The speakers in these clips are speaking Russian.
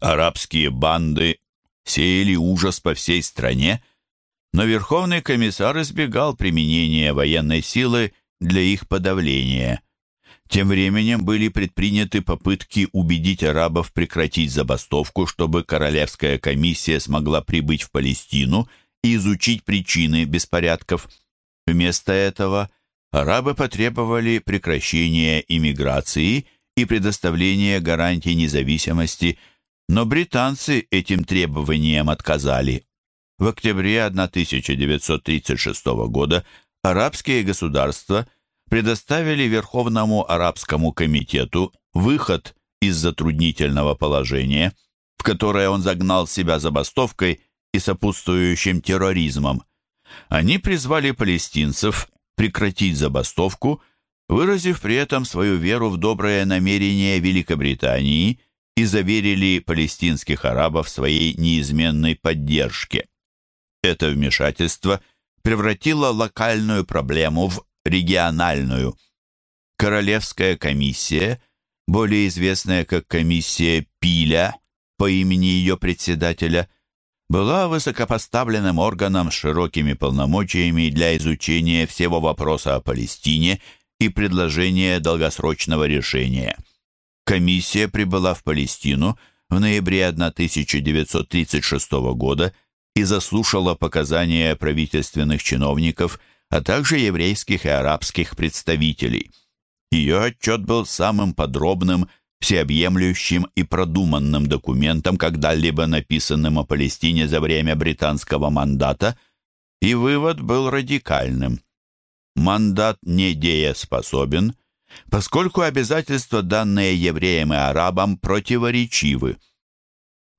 Арабские банды сеяли ужас по всей стране, но Верховный комиссар избегал применения военной силы для их подавления. Тем временем были предприняты попытки убедить арабов прекратить забастовку, чтобы Королевская комиссия смогла прибыть в Палестину и изучить причины беспорядков. Вместо этого арабы потребовали прекращения иммиграции и предоставления гарантий независимости, но британцы этим требованиям отказали. В октябре 1936 года арабские государства предоставили Верховному арабскому комитету выход из затруднительного положения, в которое он загнал себя забастовкой и сопутствующим терроризмом. Они призвали палестинцев прекратить забастовку, выразив при этом свою веру в доброе намерение Великобритании и заверили палестинских арабов своей неизменной поддержке. Это вмешательство превратило локальную проблему в региональную. Королевская комиссия, более известная как комиссия Пиля по имени ее председателя, была высокопоставленным органом с широкими полномочиями для изучения всего вопроса о Палестине и предложения долгосрочного решения. Комиссия прибыла в Палестину в ноябре 1936 года и заслушала показания правительственных чиновников, а также еврейских и арабских представителей. Ее отчет был самым подробным, всеобъемлющим и продуманным документом, когда-либо написанным о Палестине за время британского мандата, и вывод был радикальным. Мандат недееспособен, поскольку обязательства, данные евреям и арабам, противоречивы –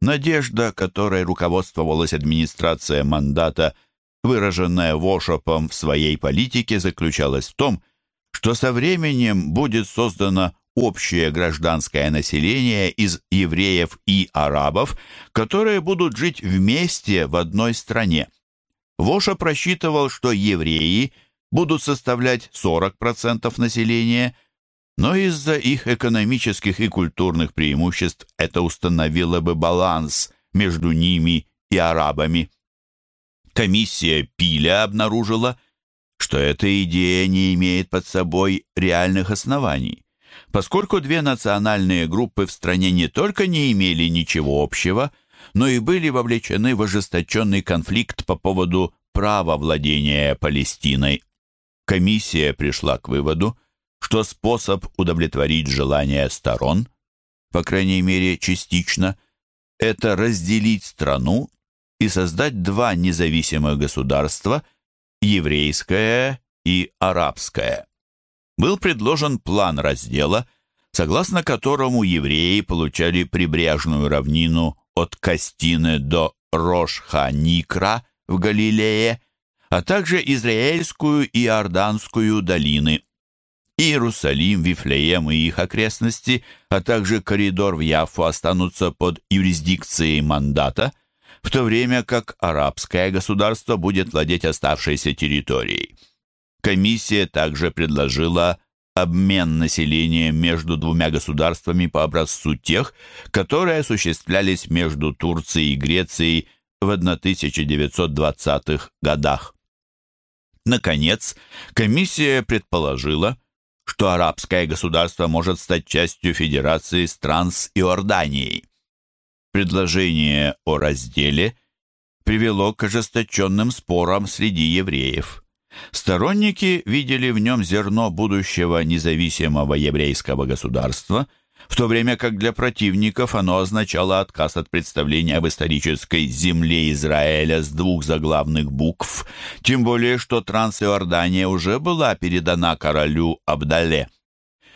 Надежда, которой руководствовалась администрация мандата, выраженная Вошопом в своей политике, заключалась в том, что со временем будет создано общее гражданское население из евреев и арабов, которые будут жить вместе в одной стране. Воша просчитывал, что евреи будут составлять 40% населения – но из-за их экономических и культурных преимуществ это установило бы баланс между ними и арабами. Комиссия Пиля обнаружила, что эта идея не имеет под собой реальных оснований, поскольку две национальные группы в стране не только не имели ничего общего, но и были вовлечены в ожесточенный конфликт по поводу права владения Палестиной. Комиссия пришла к выводу, что способ удовлетворить желания сторон, по крайней мере частично, это разделить страну и создать два независимых государства, еврейское и арабское. Был предложен план раздела, согласно которому евреи получали прибрежную равнину от Кастины до Рош-Ха-Никра в Галилее, а также Израильскую и Иорданскую долины. Иерусалим, Вифлеем и их окрестности, а также коридор в Яфу останутся под юрисдикцией мандата, в то время как арабское государство будет владеть оставшейся территорией. Комиссия также предложила обмен населением между двумя государствами по образцу тех, которые осуществлялись между Турцией и Грецией в 1920-х годах. Наконец, комиссия предположила, что арабское государство может стать частью Федерации стран с Иорданией. Предложение о разделе привело к ожесточенным спорам среди евреев. Сторонники видели в нем зерно будущего независимого еврейского государства – в то время как для противников оно означало отказ от представления об исторической земле Израиля с двух заглавных букв, тем более что Трансиордания уже была передана королю Абдале.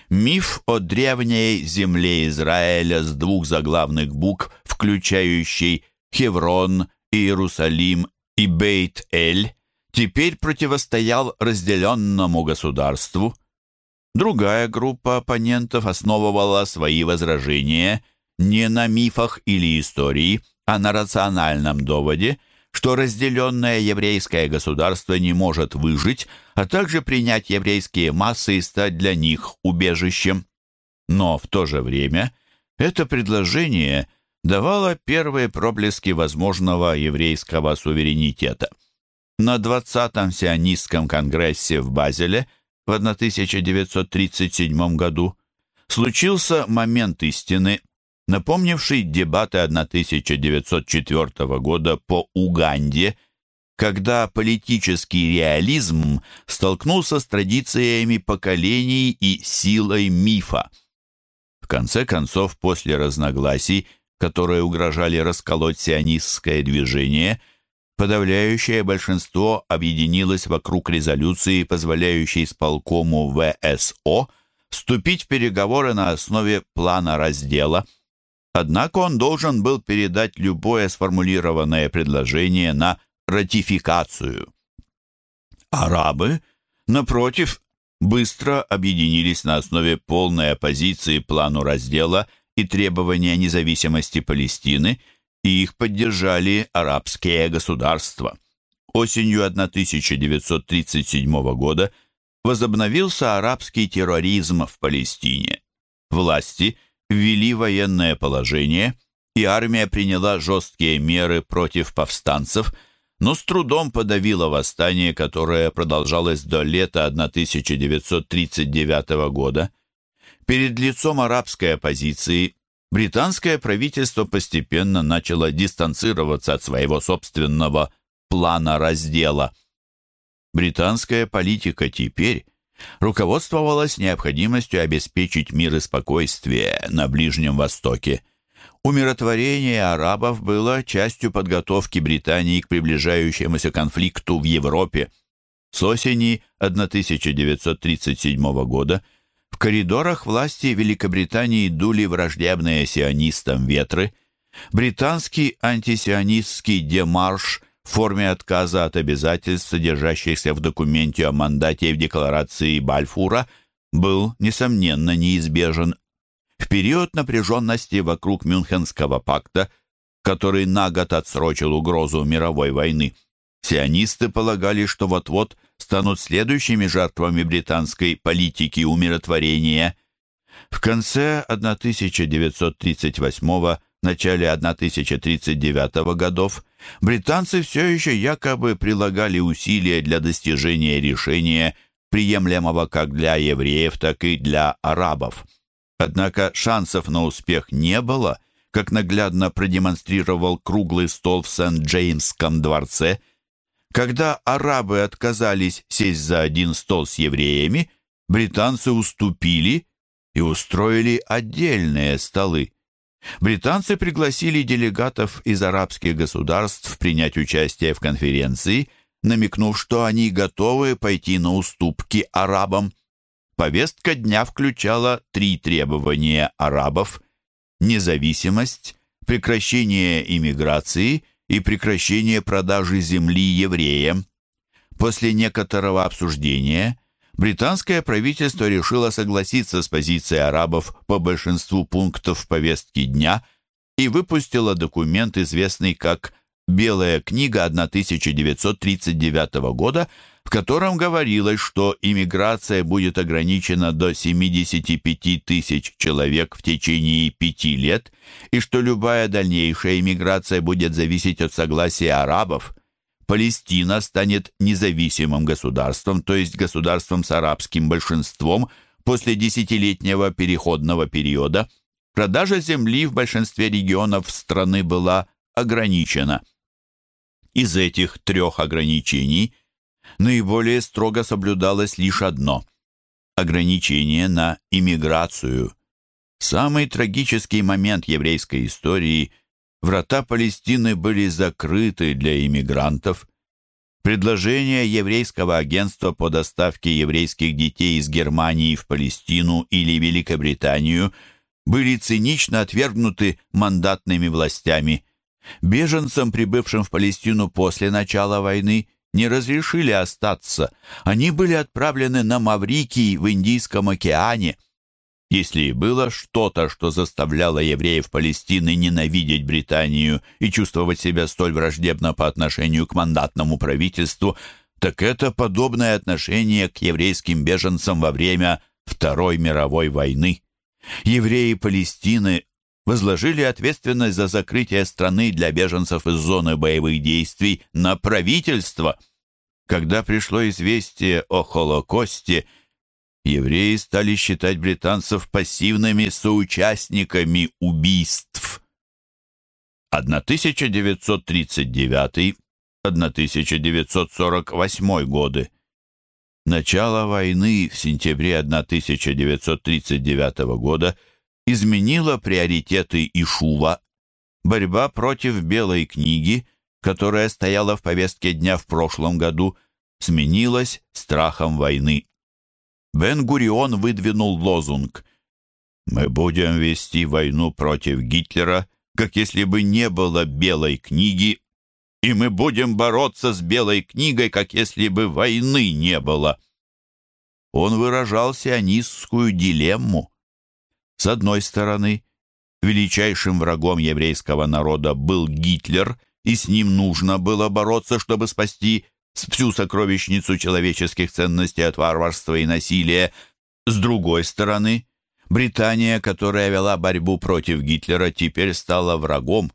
Миф о древней земле Израиля с двух заглавных букв, включающий Хеврон, Иерусалим и Бейт-Эль, теперь противостоял разделенному государству – Другая группа оппонентов основывала свои возражения не на мифах или истории, а на рациональном доводе, что разделенное еврейское государство не может выжить, а также принять еврейские массы и стать для них убежищем. Но в то же время это предложение давала первые проблески возможного еврейского суверенитета. На 20-м сионистском конгрессе в Базеле в 1937 году случился момент истины, напомнивший дебаты 1904 года по Уганде, когда политический реализм столкнулся с традициями поколений и силой мифа. В конце концов, после разногласий, которые угрожали расколоть сионистское движение, подавляющее большинство объединилось вокруг резолюции, позволяющей сполкому ВСО вступить в переговоры на основе плана раздела. Однако он должен был передать любое сформулированное предложение на ратификацию. Арабы, напротив, быстро объединились на основе полной оппозиции плану раздела и требования независимости Палестины, и их поддержали арабские государства. Осенью 1937 года возобновился арабский терроризм в Палестине. Власти ввели военное положение, и армия приняла жесткие меры против повстанцев – но с трудом подавила восстание, которое продолжалось до лета 1939 года. Перед лицом арабской оппозиции британское правительство постепенно начало дистанцироваться от своего собственного плана раздела. Британская политика теперь руководствовалась необходимостью обеспечить мир и спокойствие на Ближнем Востоке – Умиротворение арабов было частью подготовки Британии к приближающемуся конфликту в Европе. С осени 1937 года в коридорах власти Великобритании дули враждебные сионистам ветры. Британский антисионистский демарш в форме отказа от обязательств, содержащихся в документе о мандате в декларации Бальфура, был, несомненно, неизбежен в период напряженности вокруг Мюнхенского пакта, который на год отсрочил угрозу мировой войны, сионисты полагали, что вот-вот станут следующими жертвами британской политики умиротворения. В конце 1938 начале 1039 годов британцы все еще якобы прилагали усилия для достижения решения, приемлемого как для евреев, так и для арабов. Однако шансов на успех не было, как наглядно продемонстрировал круглый стол в Сент-Джеймском дворце. Когда арабы отказались сесть за один стол с евреями, британцы уступили и устроили отдельные столы. Британцы пригласили делегатов из арабских государств принять участие в конференции, намекнув, что они готовы пойти на уступки арабам. Повестка дня включала три требования арабов – независимость, прекращение иммиграции и прекращение продажи земли евреям. После некоторого обсуждения британское правительство решило согласиться с позицией арабов по большинству пунктов повестки дня и выпустило документ, известный как «Белая книга 1939 года», в котором говорилось, что иммиграция будет ограничена до 75 тысяч человек в течение пяти лет и что любая дальнейшая иммиграция будет зависеть от согласия арабов. Палестина станет независимым государством, то есть государством с арабским большинством после десятилетнего переходного периода. Продажа земли в большинстве регионов страны была ограничена. Из этих трех ограничений – наиболее строго соблюдалось лишь одно – ограничение на иммиграцию. Самый трагический момент еврейской истории – врата Палестины были закрыты для иммигрантов. Предложения еврейского агентства по доставке еврейских детей из Германии в Палестину или Великобританию были цинично отвергнуты мандатными властями. Беженцам, прибывшим в Палестину после начала войны, не разрешили остаться. Они были отправлены на Маврикий в Индийском океане. Если и было что-то, что заставляло евреев Палестины ненавидеть Британию и чувствовать себя столь враждебно по отношению к мандатному правительству, так это подобное отношение к еврейским беженцам во время Второй мировой войны. Евреи Палестины возложили ответственность за закрытие страны для беженцев из зоны боевых действий на правительство. Когда пришло известие о Холокосте, евреи стали считать британцев пассивными соучастниками убийств. 1939-1948 годы. Начало войны в сентябре 1939 года изменило приоритеты Ишува. Борьба против Белой книги, которая стояла в повестке дня в прошлом году, сменилась страхом войны. Бен-Гурион выдвинул лозунг «Мы будем вести войну против Гитлера, как если бы не было Белой книги и мы будем бороться с Белой книгой, как если бы войны не было. Он выражал сионистскую дилемму. С одной стороны, величайшим врагом еврейского народа был Гитлер, и с ним нужно было бороться, чтобы спасти всю сокровищницу человеческих ценностей от варварства и насилия. С другой стороны, Британия, которая вела борьбу против Гитлера, теперь стала врагом,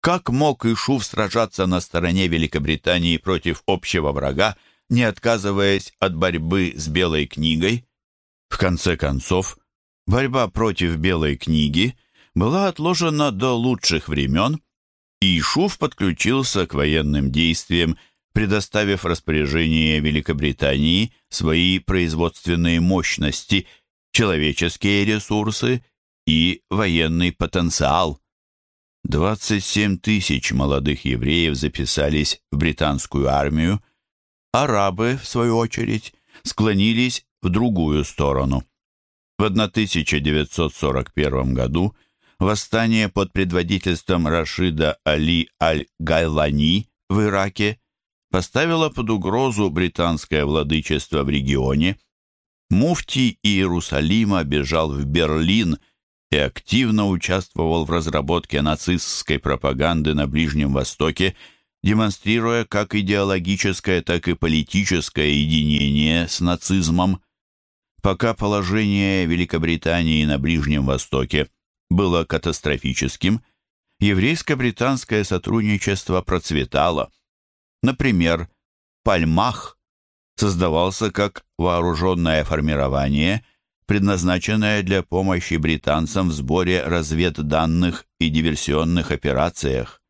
как мог Ишув сражаться на стороне Великобритании против общего врага, не отказываясь от борьбы с Белой книгой? В конце концов, борьба против Белой книги была отложена до лучших времен, и Ишув подключился к военным действиям, предоставив распоряжение Великобритании свои производственные мощности, человеческие ресурсы и военный потенциал. 27 тысяч молодых евреев записались в британскую армию. Арабы, в свою очередь, склонились в другую сторону. В 1941 году восстание под предводительством Рашида Али Аль-Гайлани в Ираке поставило под угрозу британское владычество в регионе. Муфтий Иерусалима бежал в Берлин – и активно участвовал в разработке нацистской пропаганды на Ближнем Востоке, демонстрируя как идеологическое, так и политическое единение с нацизмом. Пока положение Великобритании на Ближнем Востоке было катастрофическим, еврейско-британское сотрудничество процветало. Например, Пальмах создавался как вооруженное формирование – предназначенная для помощи британцам в сборе разведданных и диверсионных операциях.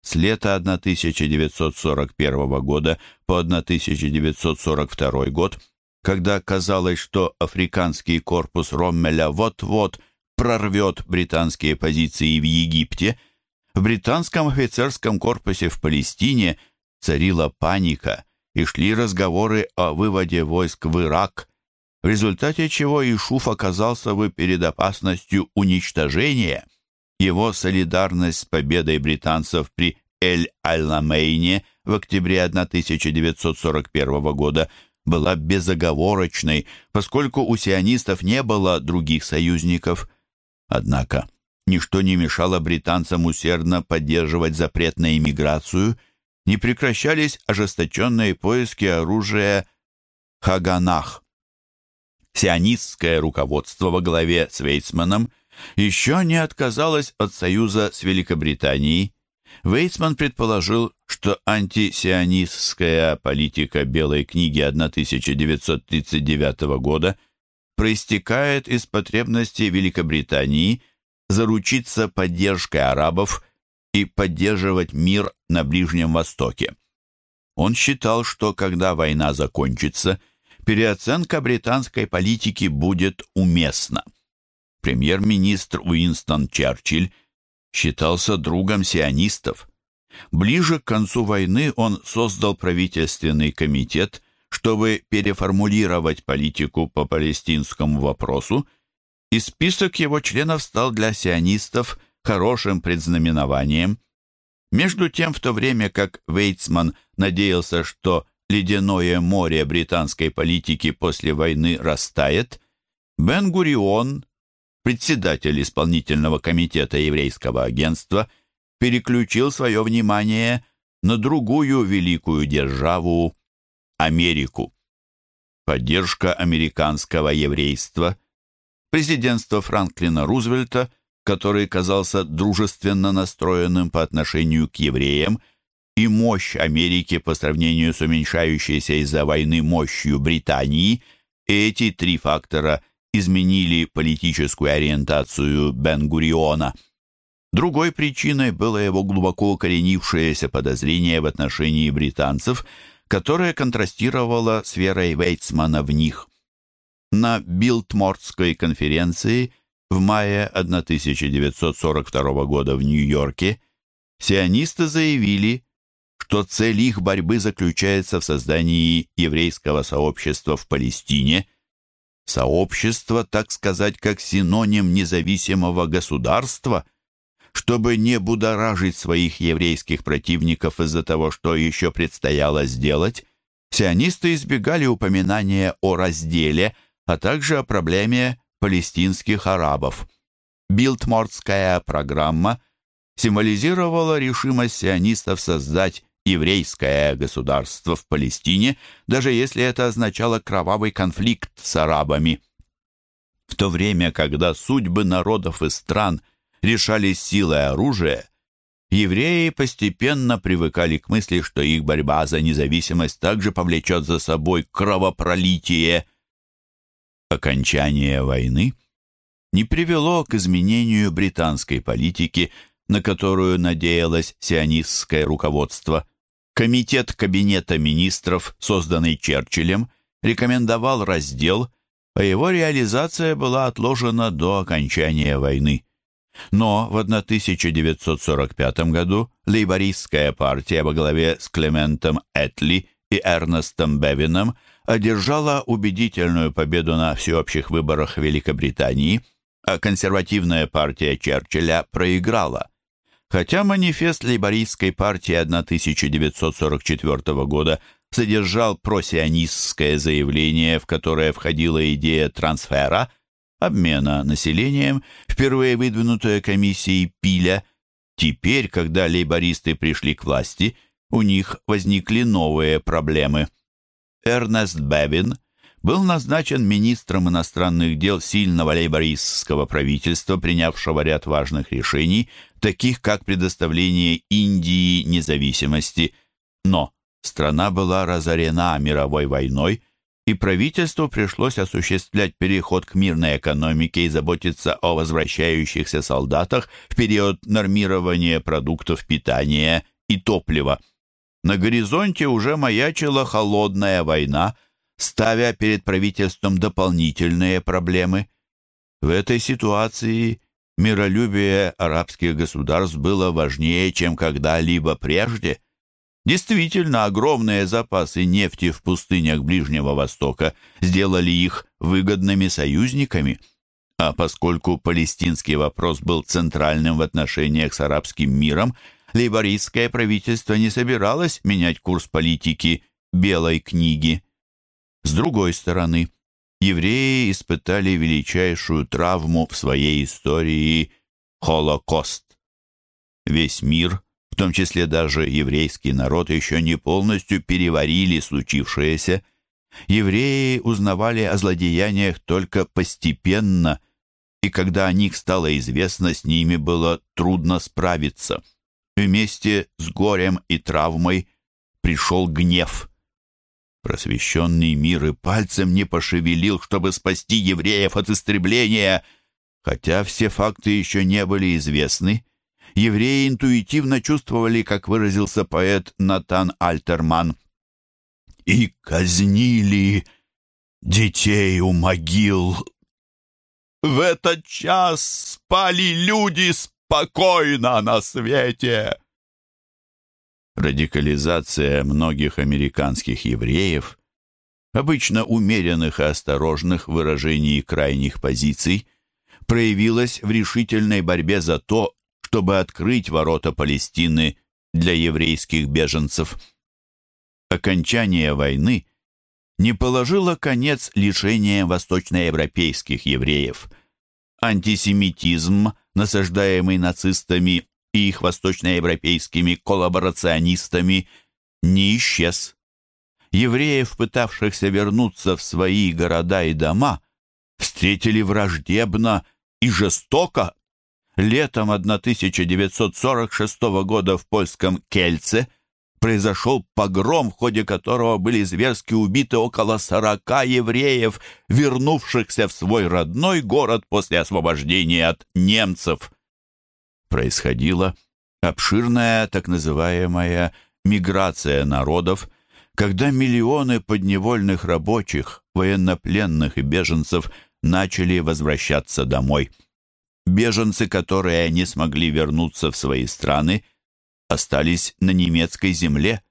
С лета 1941 года по 1942 год, когда казалось, что африканский корпус Роммеля вот-вот прорвет британские позиции в Египте, в британском офицерском корпусе в Палестине царила паника и шли разговоры о выводе войск в Ирак – в результате чего Ишуф оказался бы перед опасностью уничтожения. Его солидарность с победой британцев при Эль-Аламейне в октябре 1941 года была безоговорочной, поскольку у сионистов не было других союзников. Однако ничто не мешало британцам усердно поддерживать запрет на иммиграцию, не прекращались ожесточенные поиски оружия Хаганах сионистское руководство во главе с Вейцманом еще не отказалось от союза с Великобританией. Вейцман предположил, что антисионистская политика Белой книги 1939 года проистекает из потребности Великобритании заручиться поддержкой арабов и поддерживать мир на Ближнем Востоке. Он считал, что когда война закончится – переоценка британской политики будет уместна. Премьер-министр Уинстон Черчилль считался другом сионистов. Ближе к концу войны он создал правительственный комитет, чтобы переформулировать политику по палестинскому вопросу, и список его членов стал для сионистов хорошим предзнаменованием. Между тем, в то время как Вейцман надеялся, что ледяное море британской политики после войны растает, Бен-Гурион, председатель исполнительного комитета еврейского агентства, переключил свое внимание на другую великую державу – Америку. Поддержка американского еврейства, президентство Франклина Рузвельта который казался дружественно настроенным по отношению к евреям, и мощь Америки по сравнению с уменьшающейся из-за войны мощью Британии, эти три фактора изменили политическую ориентацию Бен-Гуриона. Другой причиной было его глубоко укоренившееся подозрение в отношении британцев, которое контрастировало с верой Вейцмана в них. На Билтмортской конференции в мае 1942 года в Нью-Йорке сионисты заявили, что цель их борьбы заключается в создании еврейского сообщества в Палестине, сообщество, так сказать, как синоним независимого государства, чтобы не будоражить своих еврейских противников из-за того, что еще предстояло сделать, сионисты избегали упоминания о разделе, а также о проблеме палестинских арабов. Билтмортская программа символизировала решимость сионистов создать еврейское государство в Палестине, даже если это означало кровавый конфликт с арабами. В то время, когда судьбы народов и стран решались силой оружия, евреи постепенно привыкали к мысли, что их борьба за независимость также повлечет за собой кровопролитие. Окончание войны не привело к изменению британской политики, на которую надеялось сионистское руководство – Комитет Кабинета министров, созданный Черчиллем, рекомендовал раздел, а его реализация была отложена до окончания войны. Но в 1945 году лейбористская партия во главе с Клементом Этли и Эрнестом Бевином одержала убедительную победу на всеобщих выборах Великобритании, а консервативная партия Черчилля проиграла – Хотя манифест лейбористской партии 1944 года содержал просионистское заявление, в которое входила идея трансфера, обмена населением, впервые выдвинутая комиссией Пиля, теперь, когда лейбористы пришли к власти, у них возникли новые проблемы. Эрнест Бевин был назначен министром иностранных дел сильного лейбористского правительства, принявшего ряд важных решений, таких как предоставление Индии независимости. Но страна была разорена мировой войной, и правительству пришлось осуществлять переход к мирной экономике и заботиться о возвращающихся солдатах в период нормирования продуктов питания и топлива. На горизонте уже маячила холодная война – ставя перед правительством дополнительные проблемы. В этой ситуации миролюбие арабских государств было важнее, чем когда-либо прежде. Действительно, огромные запасы нефти в пустынях Ближнего Востока сделали их выгодными союзниками. А поскольку палестинский вопрос был центральным в отношениях с арабским миром, лейбористское правительство не собиралось менять курс политики Белой книги. С другой стороны, евреи испытали величайшую травму в своей истории – Холокост. Весь мир, в том числе даже еврейский народ, еще не полностью переварили случившееся. Евреи узнавали о злодеяниях только постепенно, и когда о них стало известно, с ними было трудно справиться. Вместе с горем и травмой пришел гнев – Просвещенный мир и пальцем не пошевелил, чтобы спасти евреев от истребления. Хотя все факты еще не были известны, евреи интуитивно чувствовали, как выразился поэт Натан Альтерман, «И казнили детей у могил». В этот час спали люди спокойно на свете. Радикализация многих американских евреев, обычно умеренных и осторожных в выражении крайних позиций, проявилась в решительной борьбе за то, чтобы открыть ворота Палестины для еврейских беженцев. Окончание войны не положило конец лишениям восточноевропейских евреев. Антисемитизм, насаждаемый нацистами, и их восточноевропейскими коллаборационистами не исчез. Евреев, пытавшихся вернуться в свои города и дома, встретили враждебно и жестоко. летом 1946 года в польском Кельце произошел погром, в ходе которого были зверски убиты около сорока евреев, вернувшихся в свой родной город после освобождения от немцев. Происходила обширная так называемая миграция народов, когда миллионы подневольных рабочих, военнопленных и беженцев начали возвращаться домой. Беженцы, которые не смогли вернуться в свои страны, остались на немецкой земле.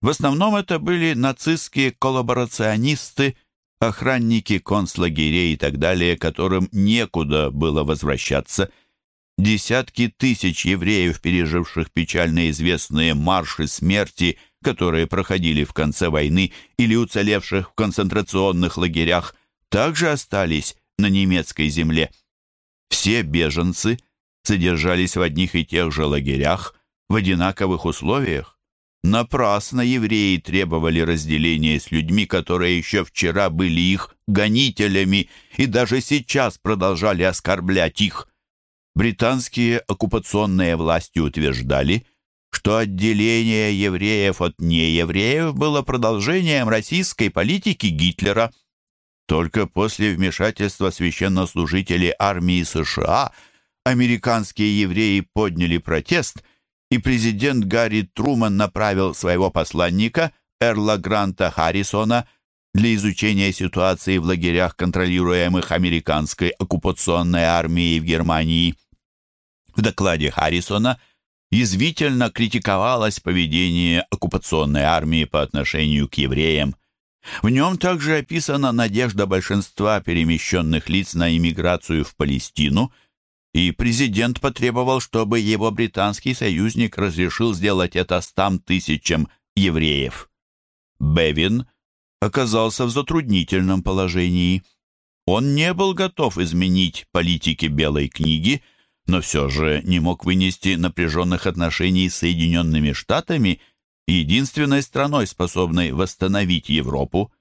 В основном это были нацистские коллаборационисты, охранники концлагерей и так далее, которым некуда было возвращаться – Десятки тысяч евреев, переживших печально известные марши смерти, которые проходили в конце войны, или уцелевших в концентрационных лагерях, также остались на немецкой земле. Все беженцы содержались в одних и тех же лагерях, в одинаковых условиях. Напрасно евреи требовали разделения с людьми, которые еще вчера были их гонителями и даже сейчас продолжали оскорблять их – британские оккупационные власти утверждали, что отделение евреев от неевреев было продолжением российской политики Гитлера. Только после вмешательства священнослужителей армии США американские евреи подняли протест, и президент Гарри Труман направил своего посланника Эрла Гранта Харрисона для изучения ситуации в лагерях, контролируемых американской оккупационной армией в Германии. В докладе Харрисона язвительно критиковалось поведение оккупационной армии по отношению к евреям. В нем также описана надежда большинства перемещенных лиц на иммиграцию в Палестину, и президент потребовал, чтобы его британский союзник разрешил сделать это стам тысячам евреев. Бевин оказался в затруднительном положении. Он не был готов изменить политики Белой книги – но все же не мог вынести напряженных отношений с Соединенными Штатами, единственной страной, способной восстановить Европу.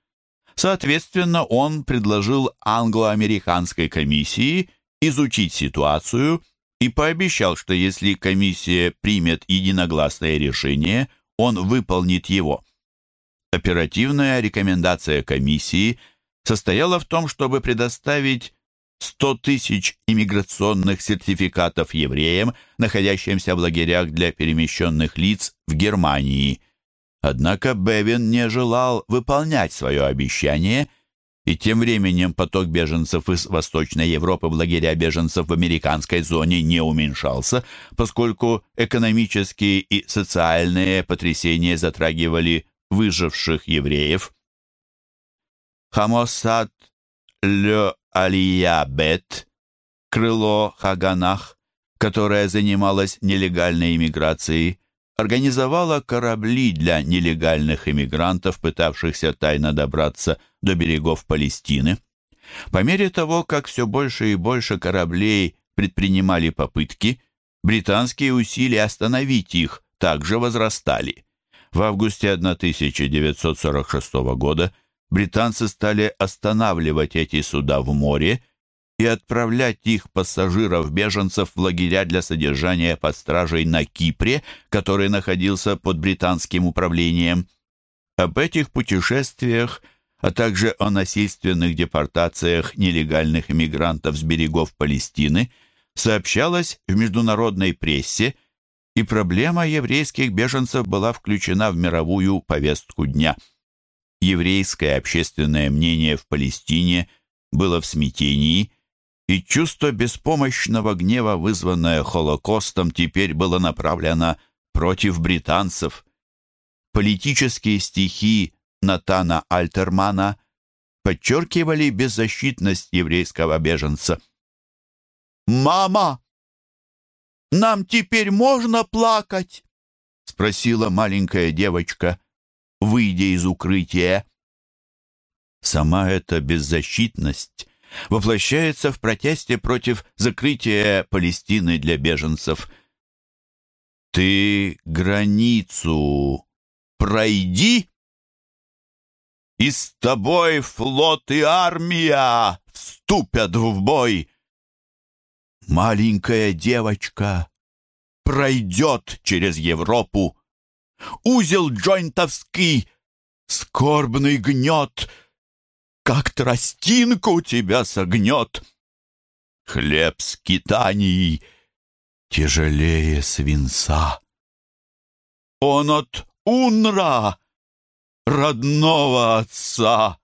Соответственно, он предложил англо-американской комиссии изучить ситуацию и пообещал, что если комиссия примет единогласное решение, он выполнит его. Оперативная рекомендация комиссии состояла в том, чтобы предоставить 100 тысяч иммиграционных сертификатов евреям, находящимся в лагерях для перемещенных лиц в Германии. Однако Бевин не желал выполнять свое обещание, и тем временем поток беженцев из Восточной Европы в лагеря беженцев в американской зоне не уменьшался, поскольку экономические и социальные потрясения затрагивали выживших евреев. Хамосад Ле Алия-Бет, крыло Хаганах, которое занималось нелегальной иммиграцией, организовала корабли для нелегальных иммигрантов, пытавшихся тайно добраться до берегов Палестины. По мере того, как все больше и больше кораблей предпринимали попытки, британские усилия остановить их также возрастали. В августе 1946 года британцы стали останавливать эти суда в море и отправлять их пассажиров-беженцев в лагеря для содержания под стражей на Кипре, который находился под британским управлением. Об этих путешествиях, а также о насильственных депортациях нелегальных иммигрантов с берегов Палестины сообщалось в международной прессе, и проблема еврейских беженцев была включена в мировую повестку дня – еврейское общественное мнение в Палестине было в смятении, и чувство беспомощного гнева, вызванное Холокостом, теперь было направлено против британцев. Политические стихи Натана Альтермана подчеркивали беззащитность еврейского беженца. «Мама, нам теперь можно плакать?» — спросила маленькая девочка выйдя из укрытия. Сама эта беззащитность воплощается в протесте против закрытия Палестины для беженцев. «Ты границу пройди, и с тобой флот и армия вступят в бой!» Маленькая девочка пройдет через Европу. Узел джойнтовский, скорбный гнет, как тростинку тебя согнет. Хлеб с китанией тяжелее свинца. Он от Унра, родного отца.